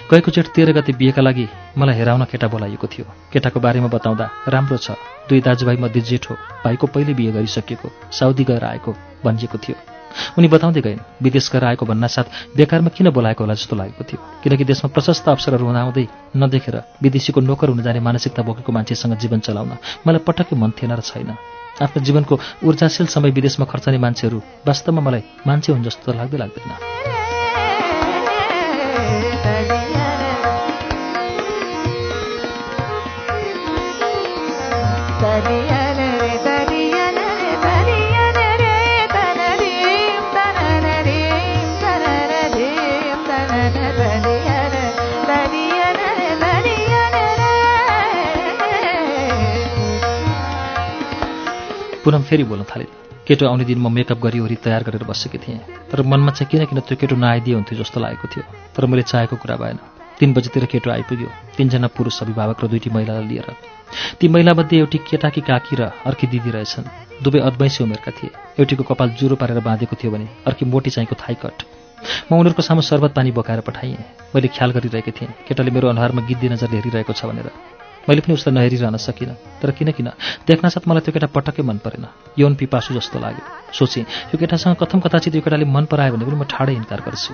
गएको जेठ तेह्र गते बिहेका लागि मलाई हेराउन केटा बोलाइएको थियो। केटाको बारेमा बताउँदा राम्रो छ। दुई दाजुभाइ मध्ये जेठो भाइको पहिले बिहे गरिसकेको। साउदी गएर आएको। भनिएको थियो। उनी बताउँदै गइन् विदेश गएर आएको भन्नासाथ बेकारमा किन बोलाएको होला जस्तो लागेको थियो किनकि देशमा प्रशस्त अवसरहरू हुँदाहुँदै नदेखेर विदेशीको नोकर हुन जाने मानसिकता बोकेको मान्छेसँग जीवन चलाउन मलाई पटक्कै मन थिएन र छैन आफ्नो जीवनको ऊर्जाशील समय विदेशमा खर्चने मान्छेहरू वास्तवमा मलाई मान्छे हुन् जस्तो लाग्दै लाग्दैन पुनम फेरि बोल्न थाले। केटो आउने दिन म मेकअप गरी वरि तयार गरेर बसेकी थिएँ। तर मनमा चाहिँ किन किन त्यो केटो नआइदिए हुन्थ्यो जस्तो लागेको थियो। तर मैले चाहेको कुरा भएन। तिन बजीतिर केटो आइपुग्यो। तिनजना पुरुष अभिभावक र दुईटी महिलालाई लिएर। ती महिलामध्ये एउटी केटाकी काकी र अर्की दिदी रहेछन्। दुवै अद्वैंसी उमेरका थिए। एउटीको कपाल जुरो पारेर बाँधेको थियो भने अर्की मोटी चाहिँको थाइकट म उनीहरूको सामु शरबत पानी बोकाएर पठाएँ मैले ख्याल गरिरहेकी थिएँ केटाले मेरो अनुहारमा गिद्दी नजरले हेरिरहेको छ भनेर। मैले पनि उसलाई नहेरिरहन सकिनँ। तर किन किन? देख्नासाथ मलाई त्यो केटा पटक्कै मन परेन। यौन पिपासु जस्तो लाग्यो। सोचेँ यो केटासँग कथम कथाचित यो केटाले मन परायो भने पनि म ठाडै इन्कार गर्छु।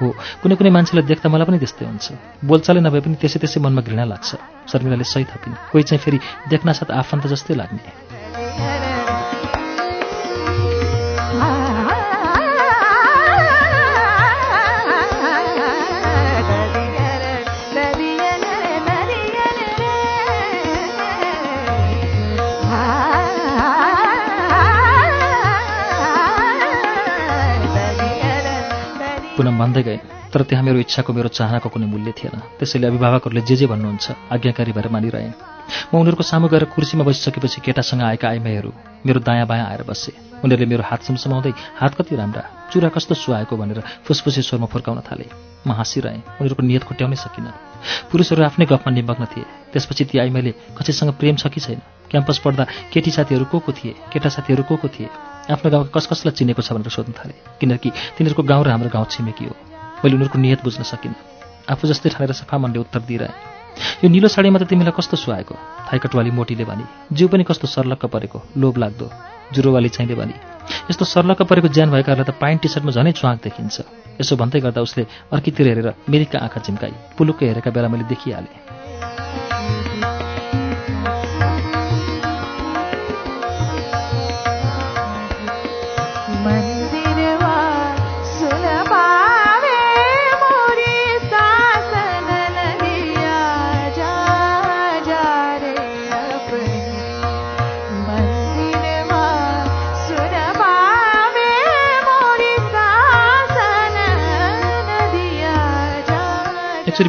हो कुनै कुनै मान्छेलाई देख्दा मलाई पनि त्यस्तै हुन्छ। बोलचालै नभए पनि त्यसै त्यसै मनमा घृणा लाग्छ। शर्मिलाले सही थपिन्। कोही चाहिँ फेरि देख्नासाथ आफन्त जस्तै लाग्ने। पुनः भन्दै गएँ तर त्यहाँ मेरो इच्छाको मेरो चाहनाको कुनै मूल्य थिएन। त्यसैले अभिभावकहरूले जे जे भन्नुहुन्छ आज्ञाकारी भएर मानिरहेँ। म उनीहरूको सामु गएर कुर्सीमा बसिसकेपछि केटासँग आएका आइमाईहरू मेरो दायाँ बायाँ आएर बसे। उनीहरूले मेरो हात सुमसुमाउँदै हात कति राम्रा? चुरा कस्तो सुहाएको? भनेर फुसफुसी स्वरमा फुर्काउन थाले। म हाँसिरहेँ। उनीहरूको नियत खुट्याउनै सकिनँ। पुरुषहरू आफ्नै गफमा निमग्न थिए। त्यसपछि ती आइमाईले कसैसँग प्रेम छ कि छैन? क्याम्पस पढ्दा केटी साथीहरू को को थिए? केटा साथीहरू को को थिए? आफ्नो गाउँका कस कसलाई चिनेको छ भनेर सोध्न थाले। किनकि तिनीहरूको गाउँ र हाम्रो गाउँ छिमेकी हो। मैले उनीहरूको नियत बुझ्न सकिनँ। आफू जस्तै ठानेर सफा मनले उत्तर दिइरहेँ। यो निलो साडीमा त तिमीलाई कस्तो सुहाएको? थाइकटवाली मोटीले भने जिउ पनि कस्तो सर्लक्क परेको लोभ लाग्दो जुरोवाली चाहिँले भने। यस्तो सर्लक्क परेको ज्यान भएकाहरूलाई त पाइन टी सर्टमा झनै च्वाक देखिन्छ। यसो भन्दै गर्दा उसले अर्कीतिर हेरेर मेरिकका आँखा झिम्काई पुलुक्कै हेरेका बेला मैले देखिहालेँ।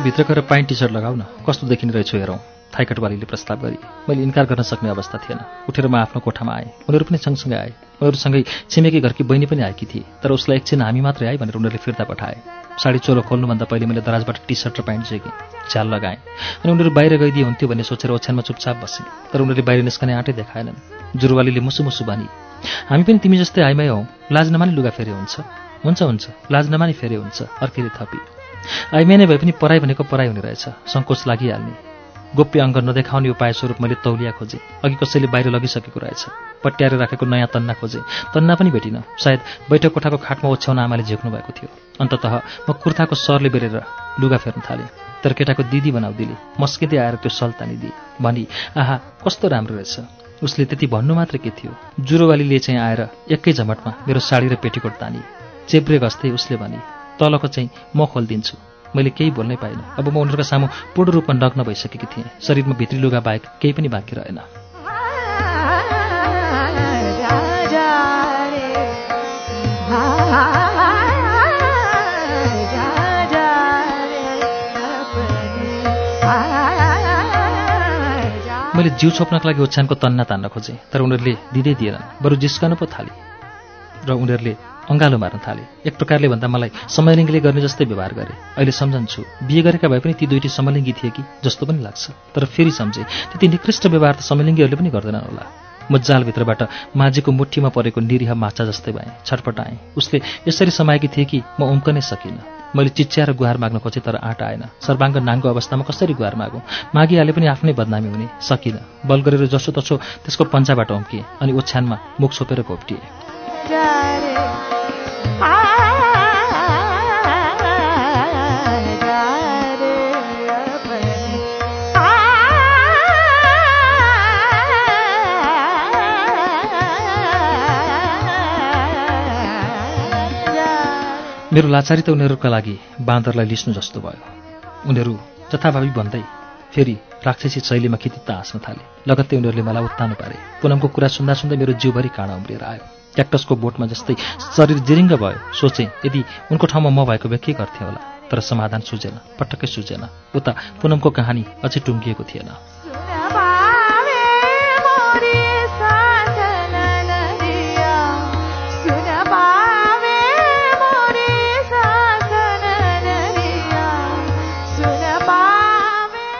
भित्र गएर पाइन्ट टी सर्ट लगाऊ न। कस्तो देखिने रहेछु हेरौँ। थाइकटवालीले प्रस्ताव गरी। मैले इन्कार गर्न सक्ने अवस्था थिएन। उठेर म आफ्नो कोठामा आएँ। उनीहरू पनि सँगसँगै आए। उनीहरूसँगै छिमेकी घरकी बहिनी पनि आएकी थिए। तर उसलाई एकछिन हामी मात्रै आए भनेर उनीहरूले फिर्ता पठाए। साडी चोलो खोल्नुभन्दा पहिले मैले दराजबाट टी सर्ट र प्यान्ट झेकेँ। झ्याल लगाएँ। अनि उनीहरू बाहिर गइदिए हुन्थ्यो भन्ने सोचेर ओछ्यानमा चुपचाप बसेँ। तर उनीहरूले बाहिर निस्कने आँटै देखाएनन्। जुरुवालीले मुसु मुसु भनी हामी पनि तिमी जस्तै आइमाई हौ। लाज नमानी लुगा फेरे हुन्छ। हुन्छ हुन्छ। लाज नमानी फेरे हुन्छ। अर्केले थपी। आइमाई नै भए पनि पराई भनेको पराई हुने रहेछ। सङ्कोच लागिहाल्ने। गोप्य अङ्ग नदेखाउने उपाय स्वरूप मैले तौलिया खोजेँ। अघि कसैले बाहिर लगिसकेको रहेछ। पट्याएर राखेको नयाँ तन्ना खोजेँ। तन्ना पनि भेटिनँ। सायद बैठक कोठाको खाटमा ओछ्याउन आमाले झेक्नु भएको थियो। अन्ततः म कुर्ताको सरले बेरेर लुगा फेर्न थालेँ। तर केटाको दिदी बनाउदिले मस्किँदै आएर त्यो सल तानिदिए भनी आहा कस्तो राम्रो रहेछ। उसले त्यति भन्नु मात्र के थियो? जुरोवालीले चाहिँ आएर एकै झमटमा मेरो साडी र पेटीकोट तानी चेप्रे गस्दै उसले भने तलको चाहिँ म खोलिदिन्छु। मैले केही बोल्नै पाइनँ। अब म उनीहरूका सामु पूर्ण रूपमा नग्न भइसकेकी थिएँ। शरीरमा भित्री लुगा बाहेक केही पनि बाँकी रहेन। मैले जिउ छोप्नका लागि ओछ्यानको तन्ना तान्न खोजेँ तर उनीहरूले दिँदै दिएनन्। बरु जिस्कन पो थाले। र उनीहरूले अँगालो मार्न थाले। एक प्रकारले भन्दा मलाई समलिङ्गीले गर्ने जस्तै व्यवहार गरे। अहिले सम्झन्छु बिहे गरेका भए पनि ती दुईटी समलिङ्गी थिए कि? जस्तो पनि लाग्छ। तर फेरि सम्झेँ त्यति निकृष्ट व्यवहार त समलिङ्गीहरूले पनि गर्दैनन् होला। म जालभित्रबाट माझीको मुठीमा परेको निरीह माछा जस्तै भएँ छटपटाएँ उसले यसरी समाएकी थिए कि म उम्कनै सकिनँ। मैले चिच्याएर गुहार माग्न खोजेँ तर आँट आएन। सर्वाङ्ग नाङ्गो अवस्थामा कसरी गुहार मागौँ? मागिहाले पनि आफ्नै बदनामी हुने सकिनँ। बल गरेर जसोतसो त्यसको पन्चाबाट उम्किएँ अनि ओछ्यानमा मुख छोपेर घोप्टिएँ। मेरो लाचारी त उनीहरूका लागि बाँदरलाई लिस्नु जस्तो भयो। उनीहरू जथाभावी भन्दै फेरि राक्षसी शैलीमा खितित्त हाँस्न थाले। लगत्तै उनीहरूले मलाई उत्तानो पारे। पुनमको कुरा सुन्दा सुन्दै मेरो जिउभरि काँडा उम्रिएर आयो। क्याक्टसको बोटमा जस्तै शरीर जिरिङ्ग भयो। सोचेँ यदि उनको ठाउँमा म भएको भए के गर्थेँ होला? तर समाधान सुझेन पटक्कै सुझेन। उता पुनमको कहानी अझै टुङ्गिएको थिएन।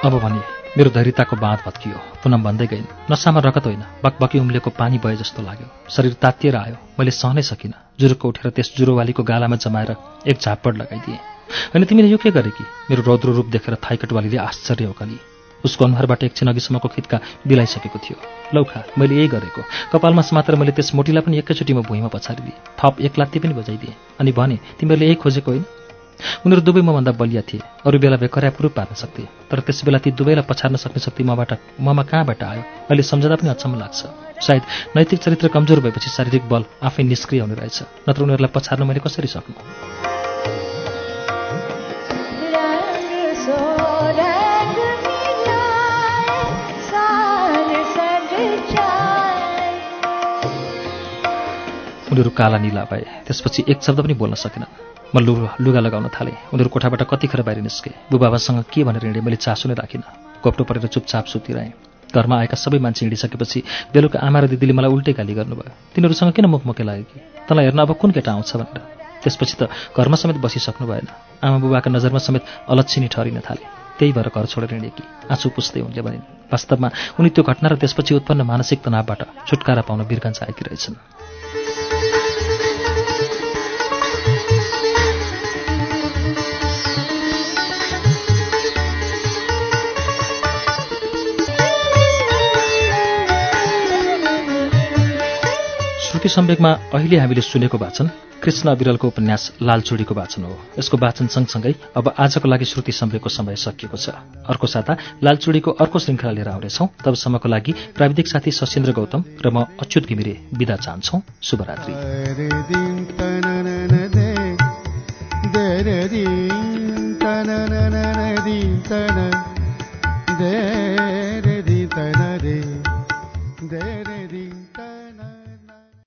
अब भने मेरो धैर्यताको बाँध भत्कियो। पुनम भन्दै गइन् नसामा रगत होइन बकबकी उम्लेको पानी भए जस्तो लाग्यो। शरीर तातिएर आयो मैले सहनै सकिनँ। जुरुक्क उठेर त्यस जुरोवालीको गालामा जमाएर एक झापड लगाइदिएँ। अनि तिमीले यो के गरे कि? मेरो रौद्रो रूप देखेर थाइकटवालीले आश्चर्य ओकली उसको अनुहारबाट एकछिन अघिसम्मको खित्का बिलाइसकेको थियो। लौखा मैले यही गरेको। कपालमा समातेर मैले त्यस मोटीलाई पनि एकैचोटिमा भुइँमा पछारिदिएँ। थप एक लात्ती पनि बजाइदिएँ। अनि भने तिमीहरूले यही खोजेको होइन? उनीहरू दुवै मभन्दा बलिया थिए। अरू बेला पुरूप पार्न सक्थे तर त्यस बेला ती दुवैलाई पछार्न सक्ने शक्ति मबाट ममा कहाँबाट आयो? अहिले सम्झँदा पनि अचम्म लाग्छ। सायद नैतिक चरित्र कमजोर भएपछि शारीरिक बल आफै निष्क्रिय हुने रहेछ नत्र उनीहरूलाई पछार्न मैले कसरी सक्नु? उनीहरू काला निला भए। त्यसपछि एक शब्द पनि बोल्न सकेनन् म लु लुगा लगाउन थालेँ। उनीहरू कोठाबाट कतिखेर बाहिर निस्के। बुबाबासँग के भनेर हिँडेँ मैले चासो नै राखिनँ। कोप्टो परेर चुपचाप सुतिरहेँ। घरमा आएका सबै मान्छे हिँडिसकेपछि बेलुका आमा र दिदीले मलाई उल्टै गाली गर्नुभयो। तिनीहरूसँग किन मुखमुखे लाग्यो कि? तँलाई हेर्न अब कुन केटा आउँछ भनेर। त्यसपछि त घरमा समेत बसिसक्नु भएन। आमा बुबाका नजरमा समेत अलच्छिनी ठहरिन थाले। त्यही भएर घर छोडेर हिँडे कि? आँसु पुस्दै उनले भनिन्। वास्तवमा उनी त्यो घटना र त्यसपछि उत्पन्न मानसिक तनावबाट छुटकारा पाउन बिर्गन्छ आएकी रहेछन्। श्रुति सम्वेकमा अहिले हामीले सुनेको वाचन कृष्ण विरलको उपन्यास लालचुडीको वाचन हो। यसको वाचन सँगसँगै अब आजको लागि श्रुति सम्वेकको समय सकिएको छ। अर्को साता लालचुडीको अर्को श्रृङ्खला लिएर आउनेछौँ। तबसम्मको लागि प्राविधिक साथी सशेन्द्र गौतम र म अच्युत घिमिरे विदा चाहन्छौँ। शुभरात्रि।